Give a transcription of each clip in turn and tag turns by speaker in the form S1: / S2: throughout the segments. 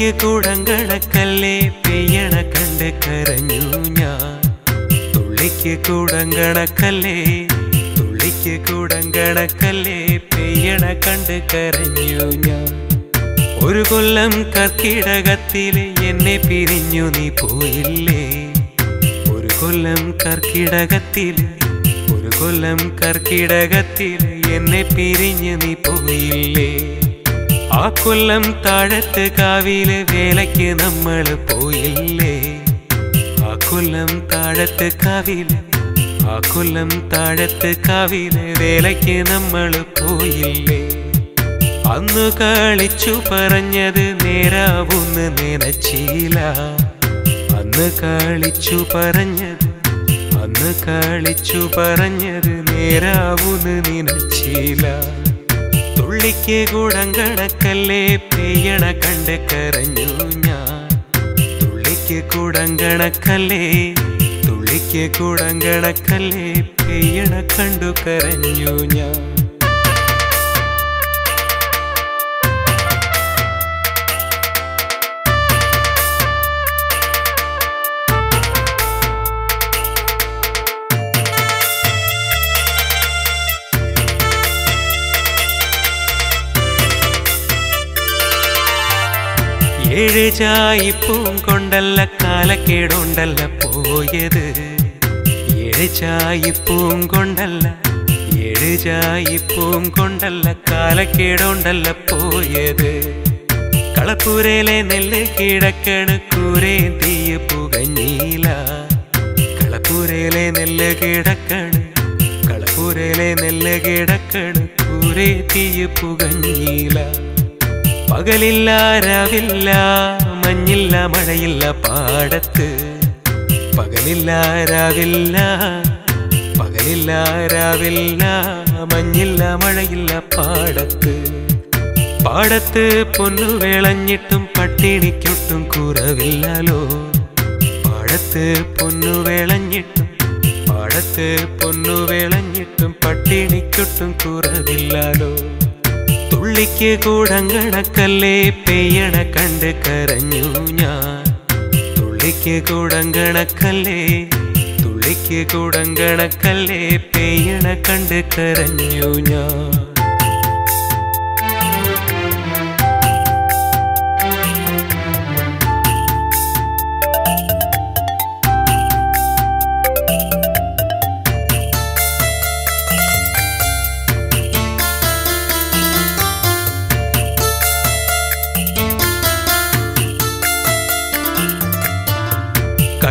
S1: തുള്ളിക്ക് കൂടങ്കണക്കല്ലേ? പെയ്യണ കണ്ട് കരഞ്ഞു ഞാൻ. തുള്ളിക്ക് കൂടങ്കണക്കല്ലേ? തുള്ളിക്ക് കൂടങ്കണക്കല്ലേ? പെയ്യണ കണ്ട് കരഞ്ഞു ഞാൻ. ഒരു കൊല്ലം കർക്കിടകത്തിൽ എന്നെ പിരിഞ്ഞു നീ പോയില്ലേ? ഒരു കൊല്ലം കർക്കിടകത്തിൽ ഒരു കൊല്ലം കർക്കിടകത്തിൽ എന്നെ പിരിഞ്ഞു നീ പോയില്ലേ? ആ കൊല്ലം താഴത്ത് കാവിൽ വേലയ്ക്ക് നമ്മൾ പോയില്ലേ? ആ കൊല്ലം താഴത്ത് കാവിൽ ആ കൊല്ലം താഴത്ത് കാവിൽ വേലയ്ക്ക് നമ്മൾ പോയില്ലേ? അന്നു കളിച്ചു പറഞ്ഞത് നേരാവുന്ന് നനച്ചില്ല. അന്ന് കളിച്ചു പറഞ്ഞത് അന്ന് കളിച്ചു പറഞ്ഞത് നേരാവുന്ന് നനച്ചില്ല. തുള്ളിക്ക് കൂടങ്കണക്കല്ലേ പെയ്യണ കണ്ട് കരഞ്ഞു ഞാൻ. തുള്ളിക്ക് കൂടങ്കണക്കല്ലേ തുള്ളിക്ക് കൂടങ്കണക്കല്ലേ പെയ്യണ കണ്ടു കരഞ്ഞു ഞാൻ. ഏഴ് ചായിപ്പൂം കൊണ്ടല്ല കാലക്കേടുണ്ടല്ല പോയത്. ഏഴ് ചായിപ്പൂം കൊണ്ടല്ല ഏഴ് ചായിപ്പൂം കൊണ്ടല്ല കാലക്കേടുണ്ടല്ല പോയത്. കളപ്പൂരയിലെ നെല്ല് കിടക്കണ് കൂരേ തീയ പുകഞ്ഞീല. കളപ്പൂരയിലെ നെല്ല് കിടക്കണ് കളപ്പൂരയിലെ നെല്ല് കിടക്കണ് കൂരേ തീയ പുകഞ്ഞീല. പകലില്ല രാവില്ല മഞ്ഞില്ല മഴയില്ല പാടത്ത്. പകലില്ല രാവില്ല പകലില്ല രാവില്ല മഞ്ഞില്ല മഴയില്ല പാടത്ത്. പാടത്ത് പൊന്നു വിളഞ്ഞിട്ടും പട്ടിണിക്കൊട്ടും കുറവില്ലാലോ പാടത്ത് പൊന്നു വിളഞ്ഞിട്ടും പാടത്ത് പൊന്നു വിളഞ്ഞിട്ടും പട്ടിണിക്കൊട്ടും കുറവില്ലല്ലോ. തുള്ളിക്ക് കൂടങ്കണക്കല്ലേ പെയ്യണ കണ്ട് കരഞ്ഞു ഞാൻ. തുള്ളിക്ക് കൂടങ്കണക്കല്ലേ തുള്ളിക്ക് കൂടങ്കണക്കല്ലേ പെയ്യണ കണ്ട് കരഞ്ഞു ഞാൻ.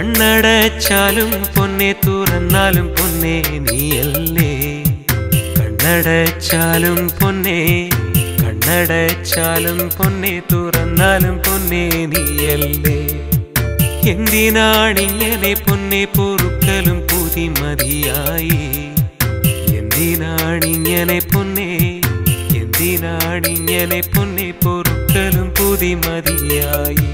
S1: കണ്ണടച്ചാലും പൊന്നെ തുറന്നാലും പൊന്നെ നീയല്ലേ? കണ്ണടച്ചാലും പൊന്നെ കണ്ണടച്ചാലും പൊന്നെ തുറന്നാലും പൊന്നെ നീയല്ലേ? എന്തിനാണിങ്ങനെ പൊന്നെ പൊറുക്കലും പുതി മതിയായി എന്തിനാണിങ്ങനെ പൊന്നെ എന്തിനാണിങ്ങനെ പൊന്നെ പൊറുക്കലും പുതി മതിയായി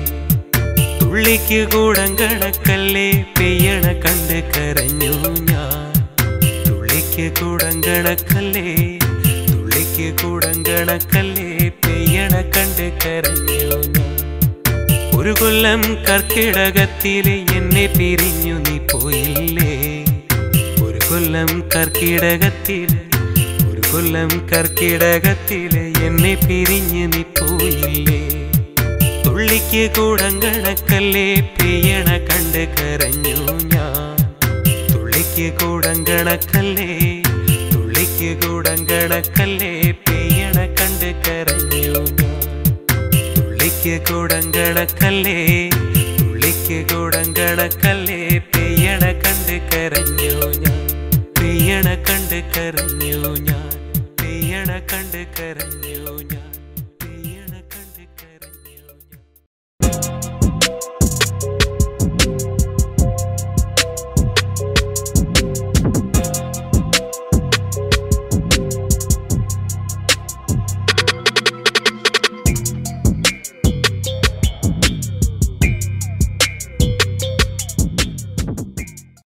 S1: തുള്ളിക്ക് കൂടങ്കണക്കല്ലേ പെയ്യണ കണ്ട് കരഞ്ഞു ഞാൻ. തുള്ളിക്ക് കൂടങ്കണക്കല്ലേ തുള്ളിക്ക് കൂടങ്കണക്കല്ലേ പെയ്യണ കണ്ട് കരഞ്ഞു ഒരു കൊല്ലം കർക്കിടകത്തിൽ എന്നെ പിരിഞ്ഞു നീ പോയില്ലേ? ഒരു കൊല്ലം കർക്കിടകത്തിലെ ഒരു കൊല്ലം കർക്കിടകത്തിൽ എന്നെ പിരിഞ്ഞു നീ പോയില്ലേ? തുള്ളിക്ക് കൂടങ്കണക്കല്ലേ പെയ്യണ കണ്ട് കരഞ്ഞു ഞാൻ. തുള്ളിക്ക് കൂടങ്കണക്കല്ലേ തുള്ളിക്ക് കൂടങ്കണക്കല്ലേ പെയ്യണ കണ്ട് കരഞ്ഞു ഞാൻ. തുള്ളിക്ക് കൂടങ്കണക്കല്ലേ തുള്ളിക്ക് കൂടങ്കണക്കല്ലേ പെയ്യണ കണ്ട് കരഞ്ഞു ഞാൻ. പെയ്യണ കണ്ട് കരഞ്ഞു ഞാൻ. പെയ്യണ കണ്ട് കരഞ്ഞു ഞാൻ.